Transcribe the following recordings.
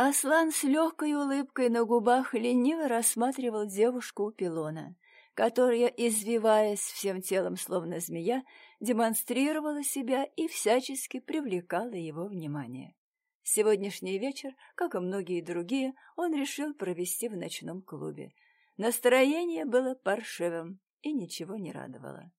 Аслан с легкой улыбкой на губах лениво рассматривал девушку у пилона, которая, извиваясь всем телом словно змея, демонстрировала себя и всячески привлекала его внимание. Сегодняшний вечер, как и многие другие, он решил провести в ночном клубе. Настроение было паршивым и ничего не радовало.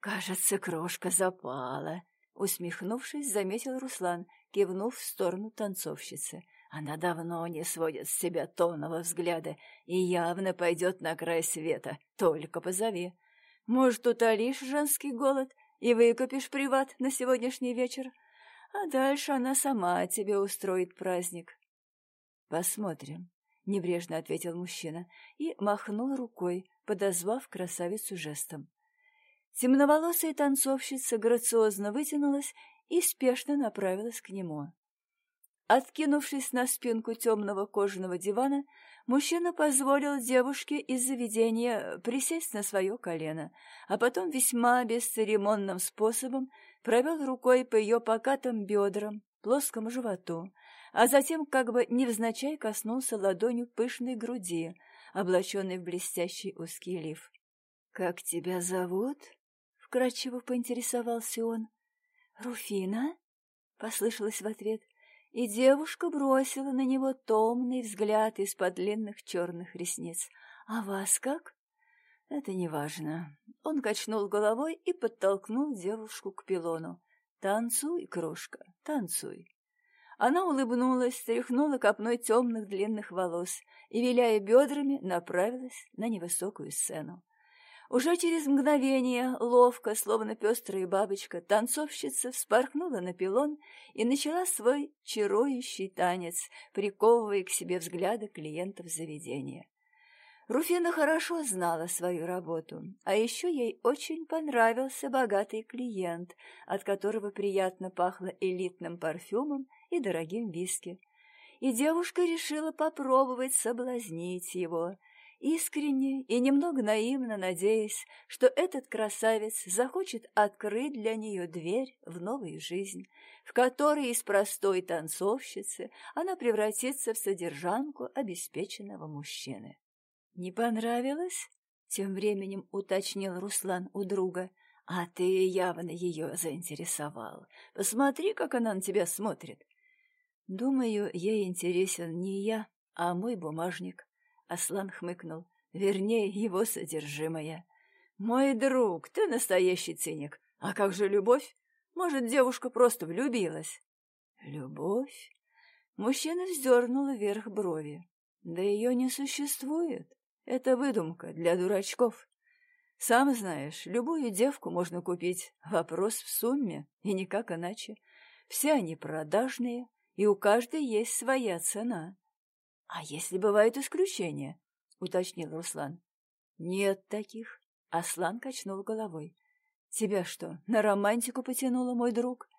«Кажется, крошка запала», — усмехнувшись, заметил Руслан, кивнув в сторону танцовщицы. Она давно не сводит с себя тонного взгляда и явно пойдет на край света. Только позови. Может, утолишь женский голод и выкупишь приват на сегодняшний вечер, а дальше она сама тебе устроит праздник. Посмотрим, — небрежно ответил мужчина и махнул рукой, подозвав красавицу жестом. Темноволосая танцовщица грациозно вытянулась и спешно направилась к нему. Откинувшись на спинку темного кожаного дивана, мужчина позволил девушке из заведения присесть на свое колено, а потом весьма бесцеремонным способом провел рукой по ее покатым бедрам, плоскому животу, а затем как бы невзначай коснулся ладонью пышной груди, облаченной в блестящий узкий лиф. «Как тебя зовут?» — вкратчиво поинтересовался он. «Руфина?» — послышалось в ответ и девушка бросила на него томный взгляд из-под длинных черных ресниц. «А вас как?» «Это неважно». Он качнул головой и подтолкнул девушку к пилону. «Танцуй, крошка, танцуй». Она улыбнулась, стряхнула копной темных длинных волос и, виляя бедрами, направилась на невысокую сцену. Уже через мгновение, ловко, словно пестрая бабочка, танцовщица вспорхнула на пилон и начала свой чарующий танец, приковывая к себе взгляды клиентов заведения. Руфина хорошо знала свою работу, а еще ей очень понравился богатый клиент, от которого приятно пахло элитным парфюмом и дорогим виски. И девушка решила попробовать соблазнить его — искренне и немного наивно надеясь, что этот красавец захочет открыть для нее дверь в новую жизнь, в которой из простой танцовщицы она превратится в содержанку обеспеченного мужчины. «Не понравилось?» — тем временем уточнил Руслан у друга. «А ты явно ее заинтересовал. Посмотри, как она на тебя смотрит». «Думаю, ей интересен не я, а мой бумажник», Аслан хмыкнул. Вернее, его содержимое. «Мой друг, ты настоящий циник. А как же любовь? Может, девушка просто влюбилась?» «Любовь?» Мужчина вздернул вверх брови. «Да ее не существует. Это выдумка для дурачков. Сам знаешь, любую девку можно купить. Вопрос в сумме, и никак иначе. Все они продажные, и у каждой есть своя цена. «А если бывают исключения?» — уточнил Руслан. «Нет таких». Аслан качнул головой. «Тебя что, на романтику потянуло, мой друг?»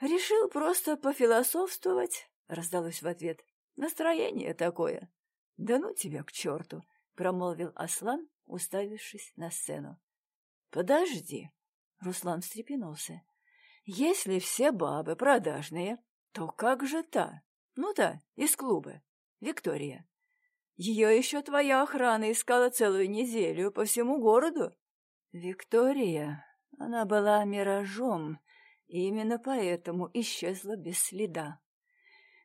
«Решил просто пофилософствовать», — раздалось в ответ. «Настроение такое». «Да ну тебя к черту», — промолвил Аслан, уставившись на сцену. «Подожди», — Руслан встрепенулся. «Если все бабы продажные, то как же та? Ну да, из клуба. Виктория. Ее еще твоя охрана искала целую неделю по всему городу. Виктория, она была миражом, и именно поэтому исчезла без следа.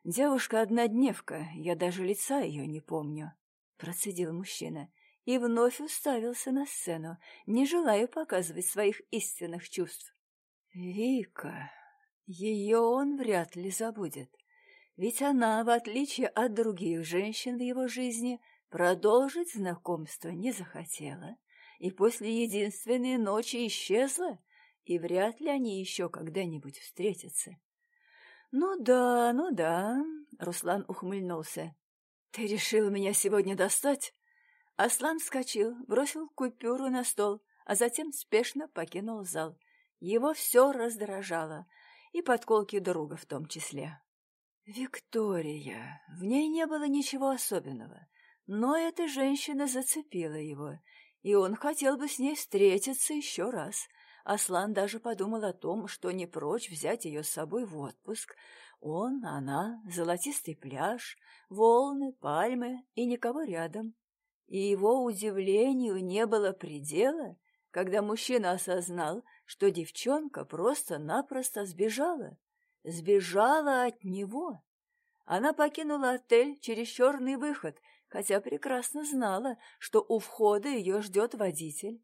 Девушка-однодневка, я даже лица ее не помню, — процедил мужчина и вновь уставился на сцену, не желая показывать своих истинных чувств. Вика, ее он вряд ли забудет. Ведь она, в отличие от других женщин в его жизни, продолжить знакомство не захотела, и после единственной ночи исчезла, и вряд ли они еще когда-нибудь встретятся. «Ну да, ну да», — Руслан ухмыльнулся. «Ты решил меня сегодня достать?» Аслан вскочил, бросил купюру на стол, а затем спешно покинул зал. Его все раздражало, и подколки друга в том числе. Виктория. В ней не было ничего особенного, но эта женщина зацепила его, и он хотел бы с ней встретиться еще раз, Аслан даже подумал о том, что не прочь взять ее с собой в отпуск. Он, она, золотистый пляж, волны, пальмы и никого рядом. И его удивлению не было предела, когда мужчина осознал, что девчонка просто-напросто сбежала. Сбежала от него. Она покинула отель через черный выход, хотя прекрасно знала, что у входа ее ждет водитель.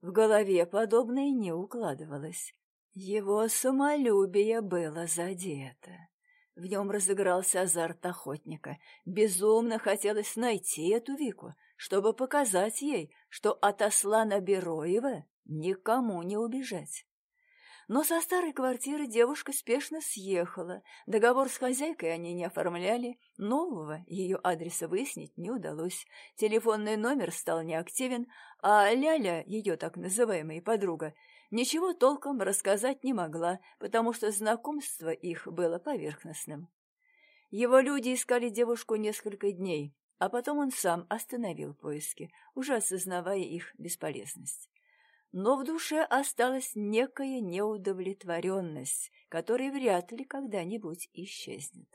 В голове подобное не укладывалось. Его самолюбие было задето. В нем разыгрался азарт охотника. Безумно хотелось найти эту Вику, чтобы показать ей, что от Аслана Бероева никому не убежать. Но со старой квартиры девушка спешно съехала. Договор с хозяйкой они не оформляли. Нового ее адреса выяснить не удалось. Телефонный номер стал неактивен, а Ляля, ее так называемая подруга, ничего толком рассказать не могла, потому что знакомство их было поверхностным. Его люди искали девушку несколько дней, а потом он сам остановил поиски, уже осознавая их бесполезность но в душе осталась некая неудовлетворенность, которая вряд ли когда-нибудь исчезнет.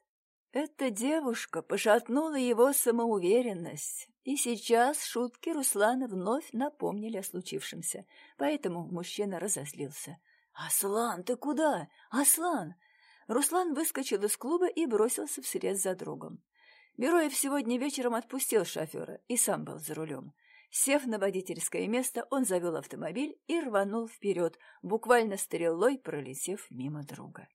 Эта девушка пошатнула его самоуверенность, и сейчас шутки Руслана вновь напомнили о случившемся, поэтому мужчина разозлился. «Аслан, ты куда? Аслан!» Руслан выскочил из клуба и бросился вслед за другом. Бероев сегодня вечером отпустил шофера и сам был за рулем. Сев на водительское место, он завел автомобиль и рванул вперед, буквально стрелой пролетев мимо друга.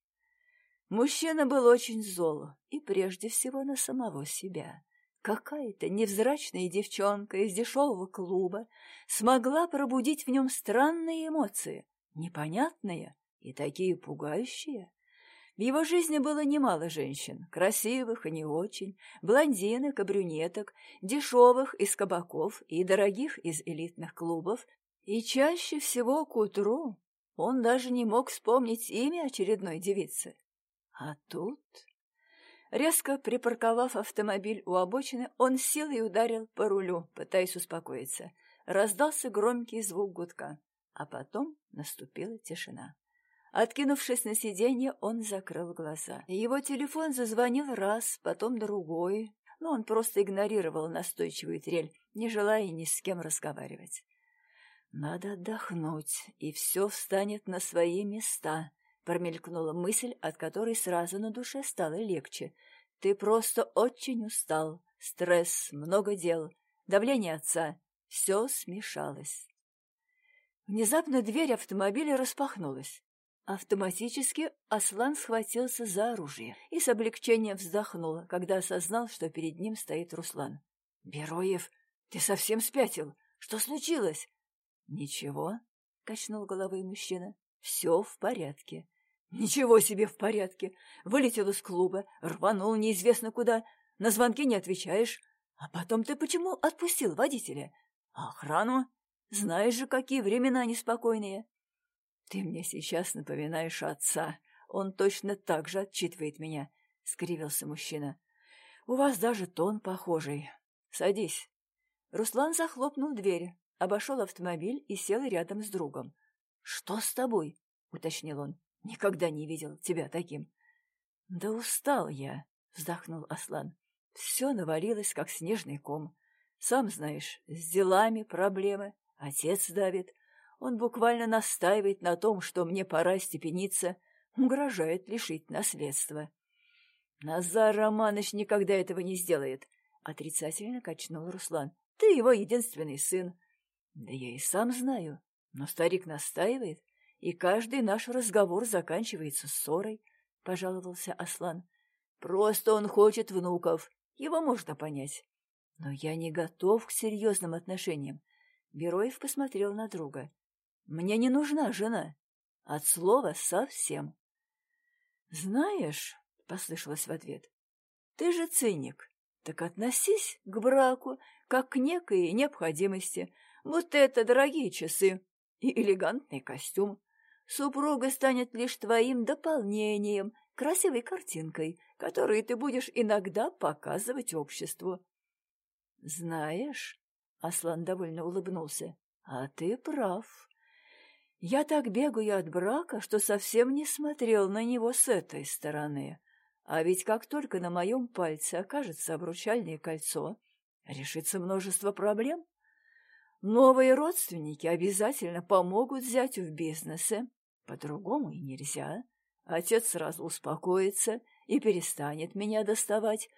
Мужчина был очень зол, и прежде всего на самого себя. Какая-то невзрачная девчонка из дешевого клуба смогла пробудить в нем странные эмоции, непонятные и такие пугающие. В его жизни было немало женщин, красивых и не очень, блондинок и брюнеток, дешевых из кабаков и дорогих из элитных клубов, и чаще всего к утру он даже не мог вспомнить имя очередной девицы. А тут... Резко припарковав автомобиль у обочины, он силой ударил по рулю, пытаясь успокоиться. Раздался громкий звук гудка, а потом наступила тишина. Откинувшись на сиденье, он закрыл глаза. Его телефон зазвонил раз, потом другой, но он просто игнорировал настойчивую трель, не желая ни с кем разговаривать. «Надо отдохнуть, и все встанет на свои места», — промелькнула мысль, от которой сразу на душе стало легче. «Ты просто очень устал. Стресс, много дел, давление отца. Все смешалось». Внезапно дверь автомобиля распахнулась. Автоматически Аслан схватился за оружие и с облегчением вздохнул, когда осознал, что перед ним стоит Руслан. «Бероев, ты совсем спятил? Что случилось?» «Ничего», — качнул головой мужчина. «Все в порядке». «Ничего себе в порядке! Вылетел из клуба, рванул неизвестно куда, на звонки не отвечаешь. А потом ты почему отпустил водителя? Охрану? Знаешь же, какие времена неспокойные!» «Ты мне сейчас напоминаешь отца. Он точно так же отчитывает меня», — скривился мужчина. «У вас даже тон похожий. Садись». Руслан захлопнул дверь, обошел автомобиль и сел рядом с другом. «Что с тобой?» — уточнил он. «Никогда не видел тебя таким». «Да устал я», — вздохнул Аслан. «Все навалилось, как снежный ком. Сам знаешь, с делами проблемы, отец давит, он буквально настаивает на том, что мне пора степениться, угрожает лишить наследства. Назар Романович никогда этого не сделает, — отрицательно качнул Руслан. Ты его единственный сын. Да я и сам знаю, но старик настаивает, и каждый наш разговор заканчивается ссорой, — пожаловался Аслан. Просто он хочет внуков, его можно понять. Но я не готов к серьезным отношениям. Бероев посмотрел на друга. Мне не нужна жена. От слова совсем. Знаешь, — послышалось в ответ, — ты же циник. Так относись к браку как к некой необходимости. Вот это дорогие часы и элегантный костюм. Супруга станет лишь твоим дополнением, красивой картинкой, которую ты будешь иногда показывать обществу. Знаешь, Аслан довольно улыбнулся, а ты прав. Я так бегаю от брака, что совсем не смотрел на него с этой стороны. А ведь как только на моем пальце окажется обручальное кольцо, решится множество проблем. Новые родственники обязательно помогут зятю в бизнесе. По-другому и нельзя. Отец сразу успокоится и перестанет меня доставать.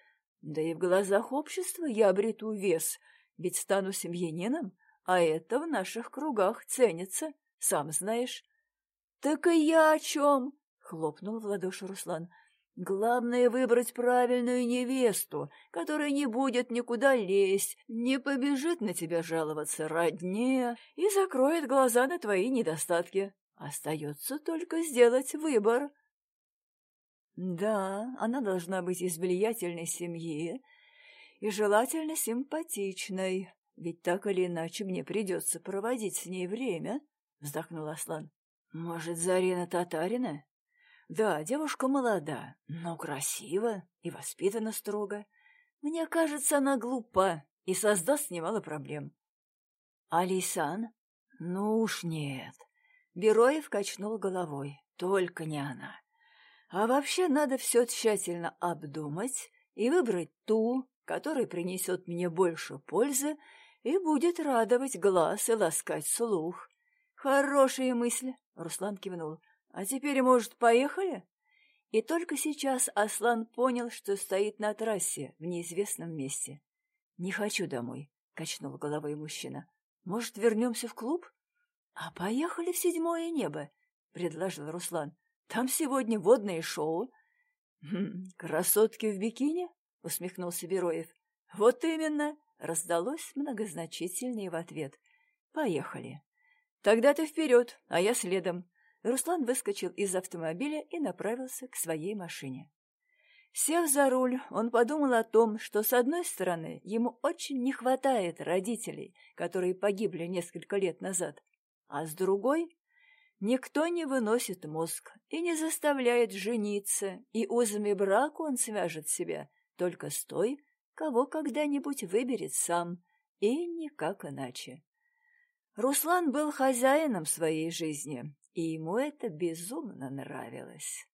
Да и в глазах общества я обрету вес, ведь стану семьянином, а это в наших кругах ценится, сам знаешь. — Так и я о чем? — хлопнул в ладоши Руслан. Главное — выбрать правильную невесту, которая не будет никуда лезть, не побежит на тебя жаловаться родне и закроет глаза на твои недостатки. Остается только сделать выбор. Да, она должна быть из влиятельной семьи и желательно симпатичной, ведь так или иначе мне придется проводить с ней время, — вздохнул Аслан. Может, Зарина Татарина? Да, девушка молода, но красива и воспитана строго. Мне кажется, она глупа и создаст немало проблем. Алисан? Ну уж нет. Бероев качнул головой. Только не она. А вообще надо все тщательно обдумать и выбрать ту, которая принесет мне больше пользы и будет радовать глаз и ласкать слух. Хорошая мысль, Руслан кивнул. А теперь, может, поехали? И только сейчас Аслан понял, что стоит на трассе в неизвестном месте. «Не хочу домой», — качнул головой мужчина. «Может, вернемся в клуб?» «А поехали в седьмое небо», — предложил Руслан. «Там сегодня водное шоу». «Хм, «Красотки в бикини?» — усмехнулся Бероев. «Вот именно!» — раздалось многозначительнее в ответ. «Поехали». «Тогда ты вперед, а я следом. Руслан выскочил из автомобиля и направился к своей машине. Сев за руль, он подумал о том, что, с одной стороны, ему очень не хватает родителей, которые погибли несколько лет назад, а с другой — никто не выносит мозг и не заставляет жениться, и узами брака он свяжет себя только с той, кого когда-нибудь выберет сам, и никак иначе. Руслан был хозяином своей жизни, и ему это безумно нравилось.